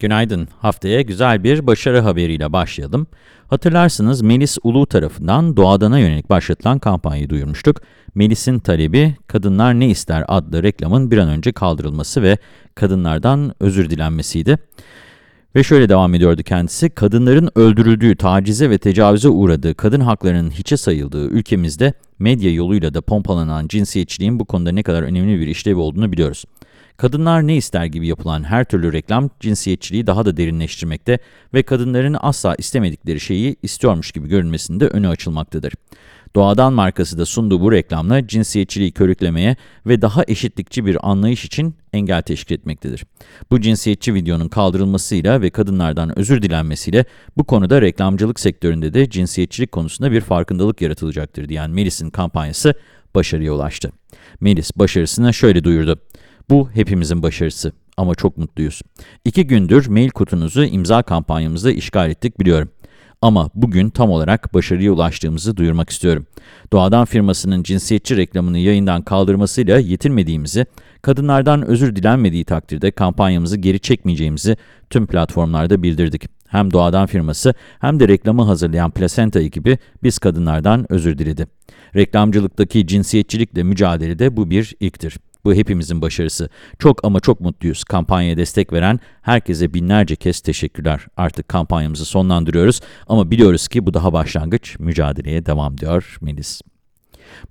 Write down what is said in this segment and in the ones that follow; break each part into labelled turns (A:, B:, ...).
A: Günaydın. Haftaya güzel bir başarı haberiyle başlayalım. Hatırlarsınız Melis Ulu tarafından doğadana yönelik başlatılan kampanyayı duyurmuştuk. Melis'in talebi Kadınlar Ne İster adlı reklamın bir an önce kaldırılması ve kadınlardan özür dilenmesiydi. Ve şöyle devam ediyordu kendisi, kadınların öldürüldüğü, tacize ve tecavüze uğradığı, kadın haklarının hiçe sayıldığı ülkemizde medya yoluyla da pompalanan cinsiyetçiliğin bu konuda ne kadar önemli bir işlevi olduğunu biliyoruz. Kadınlar ne ister gibi yapılan her türlü reklam cinsiyetçiliği daha da derinleştirmekte ve kadınların asla istemedikleri şeyi istiyormuş gibi görünmesinde önü açılmaktadır. Doğadan markası da sunduğu bu reklamla cinsiyetçiliği körüklemeye ve daha eşitlikçi bir anlayış için engel teşkil etmektedir. Bu cinsiyetçi videonun kaldırılmasıyla ve kadınlardan özür dilenmesiyle bu konuda reklamcılık sektöründe de cinsiyetçilik konusunda bir farkındalık yaratılacaktır diyen Melis'in kampanyası başarıya ulaştı. Melis başarısını şöyle duyurdu. Bu hepimizin başarısı ama çok mutluyuz. İki gündür mail kutunuzu imza kampanyamızda işgal ettik biliyorum. Ama bugün tam olarak başarıya ulaştığımızı duyurmak istiyorum. Doğadan firmasının cinsiyetçi reklamını yayından kaldırmasıyla yetinmediğimizi, kadınlardan özür dilenmediği takdirde kampanyamızı geri çekmeyeceğimizi tüm platformlarda bildirdik. Hem Doğadan firması hem de reklamı hazırlayan Placenta ekibi biz kadınlardan özür diledi. Reklamcılıktaki cinsiyetçilikle mücadelede bu bir ilktir. Bu hepimizin başarısı. Çok ama çok mutluyuz. Kampanyaya destek veren herkese binlerce kez teşekkürler. Artık kampanyamızı sonlandırıyoruz ama biliyoruz ki bu daha başlangıç. Mücadeleye devam diyor Melis.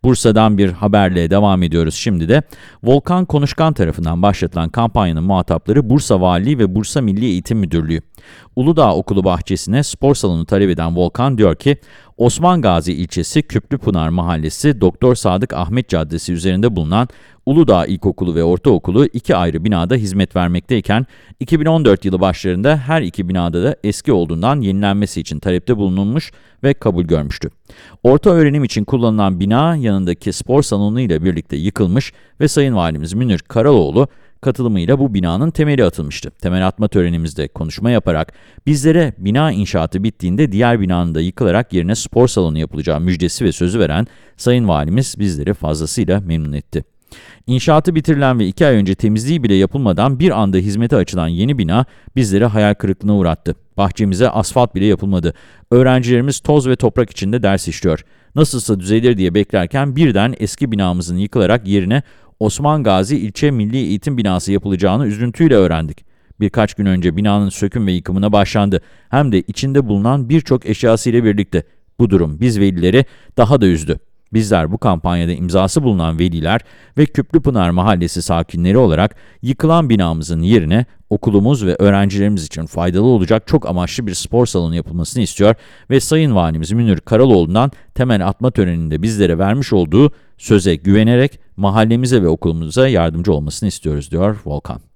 A: Bursa'dan bir haberle devam ediyoruz şimdi de. Volkan Konuşkan tarafından başlatılan kampanyanın muhatapları Bursa Valiliği ve Bursa Milli Eğitim Müdürlüğü. Uludağ Okulu bahçesine spor salonu talep eden Volkan diyor ki, Osman Gazi ilçesi Küplüpınar Mahallesi Doktor Sadık Ahmet Caddesi üzerinde bulunan Uludağ İlkokulu ve Ortaokulu iki ayrı binada hizmet vermekteyken, 2014 yılı başlarında her iki binada da eski olduğundan yenilenmesi için talepte bulunulmuş ve kabul görmüştü. Orta öğrenim için kullanılan bina yanındaki spor salonu ile birlikte yıkılmış ve Sayın Valimiz Münir Karaloğlu, katılımıyla bu binanın temeli atılmıştı. Temel atma törenimizde konuşma yaparak bizlere bina inşaatı bittiğinde diğer binanın da yıkılarak yerine spor salonu yapılacağı müjdesi ve sözü veren Sayın Valimiz bizleri fazlasıyla memnun etti. İnşaatı bitirilen ve iki ay önce temizliği bile yapılmadan bir anda hizmete açılan yeni bina bizleri hayal kırıklığına uğrattı. Bahçemize asfalt bile yapılmadı. Öğrencilerimiz toz ve toprak içinde ders işliyor. Nasılsa düzelir diye beklerken birden eski binamızın yıkılarak yerine Osman Gazi İlçe Milli Eğitim Binası yapılacağını üzüntüyle öğrendik. Birkaç gün önce binanın söküm ve yıkımına başlandı. Hem de içinde bulunan birçok eşyasıyla birlikte. Bu durum biz velileri daha da üzdü. Bizler bu kampanyada imzası bulunan veliler ve Küplüpınar Mahallesi sakinleri olarak yıkılan binamızın yerine okulumuz ve öğrencilerimiz için faydalı olacak çok amaçlı bir spor salonu yapılmasını istiyor ve Sayın Valimiz Münir Karaloğlu'ndan temel atma töreninde bizlere vermiş olduğu söze güvenerek mahallemize ve okulumuza yardımcı olmasını istiyoruz diyor Volkan.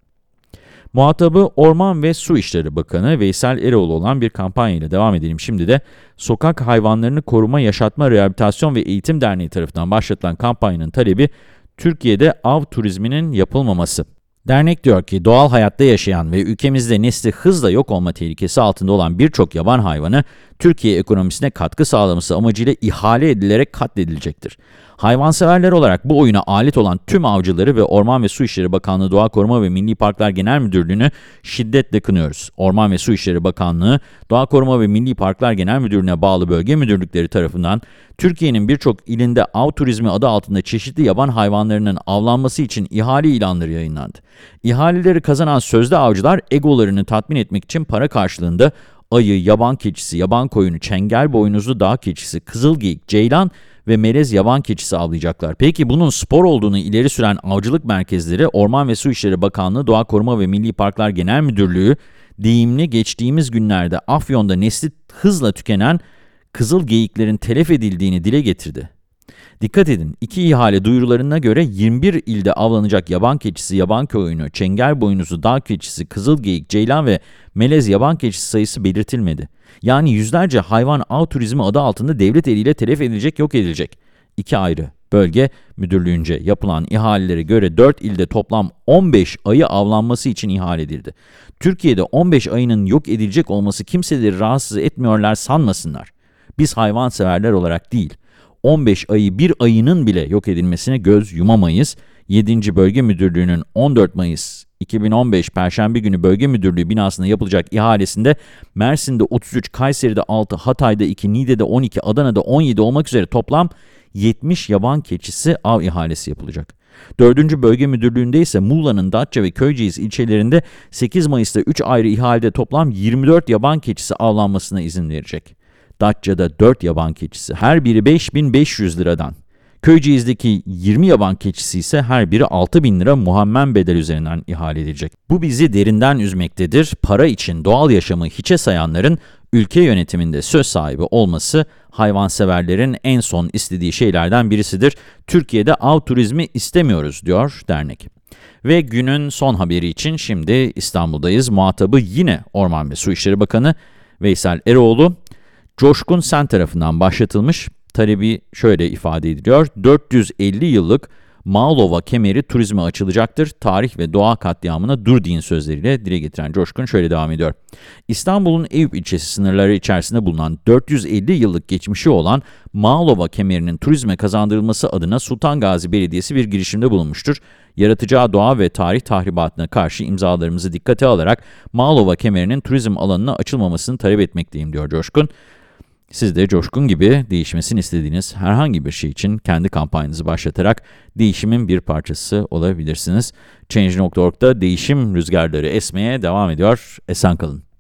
A: Muhatabı Orman ve Su İşleri Bakanı Veysel Eroğlu olan bir kampanya ile devam edelim. Şimdi de Sokak Hayvanlarını Koruma, Yaşatma, Rehabilitasyon ve Eğitim Derneği tarafından başlatılan kampanyanın talebi Türkiye'de av turizminin yapılmaması. Dernek diyor ki doğal hayatta yaşayan ve ülkemizde nesli hızla yok olma tehlikesi altında olan birçok yaban hayvanı Türkiye ekonomisine katkı sağlaması amacıyla ihale edilerek katledilecektir. Hayvanseverler olarak bu oyuna alet olan tüm avcıları ve Orman ve Su İşleri Bakanlığı Doğa Koruma ve Milli Parklar Genel Müdürlüğü'nü şiddetle kınıyoruz. Orman ve Su İşleri Bakanlığı, Doğa Koruma ve Milli Parklar Genel Müdürlüğü'ne bağlı bölge müdürlükleri tarafından Türkiye'nin birçok ilinde av turizmi adı altında çeşitli yaban hayvanlarının avlanması için ihale ilanları yayınlandı. İhaleleri kazanan sözde avcılar egolarını tatmin etmek için para karşılığında ayı, yaban keçisi, yaban koyunu, çengel boynuzlu dağ keçisi, kızılgeyik, ceylan ve melez yaban keçisi avlayacaklar. Peki bunun spor olduğunu ileri süren avcılık merkezleri Orman ve Su İşleri Bakanlığı, Doğa Koruma ve Milli Parklar Genel Müdürlüğü deyimli geçtiğimiz günlerde Afyon'da nesli hızla tükenen kızıl geyiklerin telef edildiğini dile getirdi. Dikkat edin, iki ihale duyurularına göre 21 ilde avlanacak yaban keçisi, yaban koyunu, çengel boynuzu, dağ keçisi, kızıl geyik, ceylan ve melez yaban keçisi sayısı belirtilmedi. Yani yüzlerce hayvan av turizmi adı altında devlet eliyle telef edilecek, yok edilecek. İki ayrı bölge müdürlüğünce yapılan ihalelere göre 4 ilde toplam 15 ayı avlanması için ihale edildi. Türkiye'de 15 ayının yok edilecek olması kimseleri rahatsız etmiyorlar sanmasınlar. Biz hayvanseverler olarak değil, 15 ayı bir ayının bile yok edilmesine göz yumamayız. 7. Bölge Müdürlüğü'nün 14 Mayıs 2015 Perşembe günü Bölge Müdürlüğü binasında yapılacak ihalesinde Mersin'de 33, Kayseri'de 6, Hatay'da 2, Niğde'de 12, Adana'da 17 olmak üzere toplam 70 yaban keçisi av ihalesi yapılacak. 4. Bölge Müdürlüğü'nde ise Muğla'nın Datça ve Köyceğiz ilçelerinde 8 Mayıs'ta 3 ayrı ihalede toplam 24 yaban keçisi avlanmasına izin verecek. Datça'da 4 yaban keçisi, her biri 5500 liradan. Köyceğiz'deki 20 yaban keçisi ise her biri 6000 lira muhammen bedel üzerinden ihale edilecek. Bu bizi derinden üzmektedir. Para için doğal yaşamı hiçe sayanların ülke yönetiminde söz sahibi olması hayvanseverlerin en son istediği şeylerden birisidir. Türkiye'de av turizmi istemiyoruz diyor dernek. Ve günün son haberi için şimdi İstanbul'dayız. Muhatabı yine Orman ve Su İşleri Bakanı Veysel Eroğlu. Coşkun Sen tarafından başlatılmış talebi şöyle ifade ediliyor. 450 yıllık Mağlova kemeri turizme açılacaktır. Tarih ve doğa katliamına dur deyin sözleriyle dile getiren Coşkun şöyle devam ediyor. İstanbul'un Eyüp ilçesi sınırları içerisinde bulunan 450 yıllık geçmişi olan Mağlova kemerinin turizme kazandırılması adına Sultan Gazi Belediyesi bir girişimde bulunmuştur. Yaratacağı doğa ve tarih tahribatına karşı imzalarımızı dikkate alarak Mağlova kemerinin turizm alanına açılmamasını talep etmekteyim diyor Coşkun. Siz de Coşkun gibi değişmesini istediğiniz herhangi bir şey için kendi kampanyanızı başlatarak değişimin bir parçası olabilirsiniz. Change.org'da değişim rüzgarları esmeye devam ediyor. Esen kalın.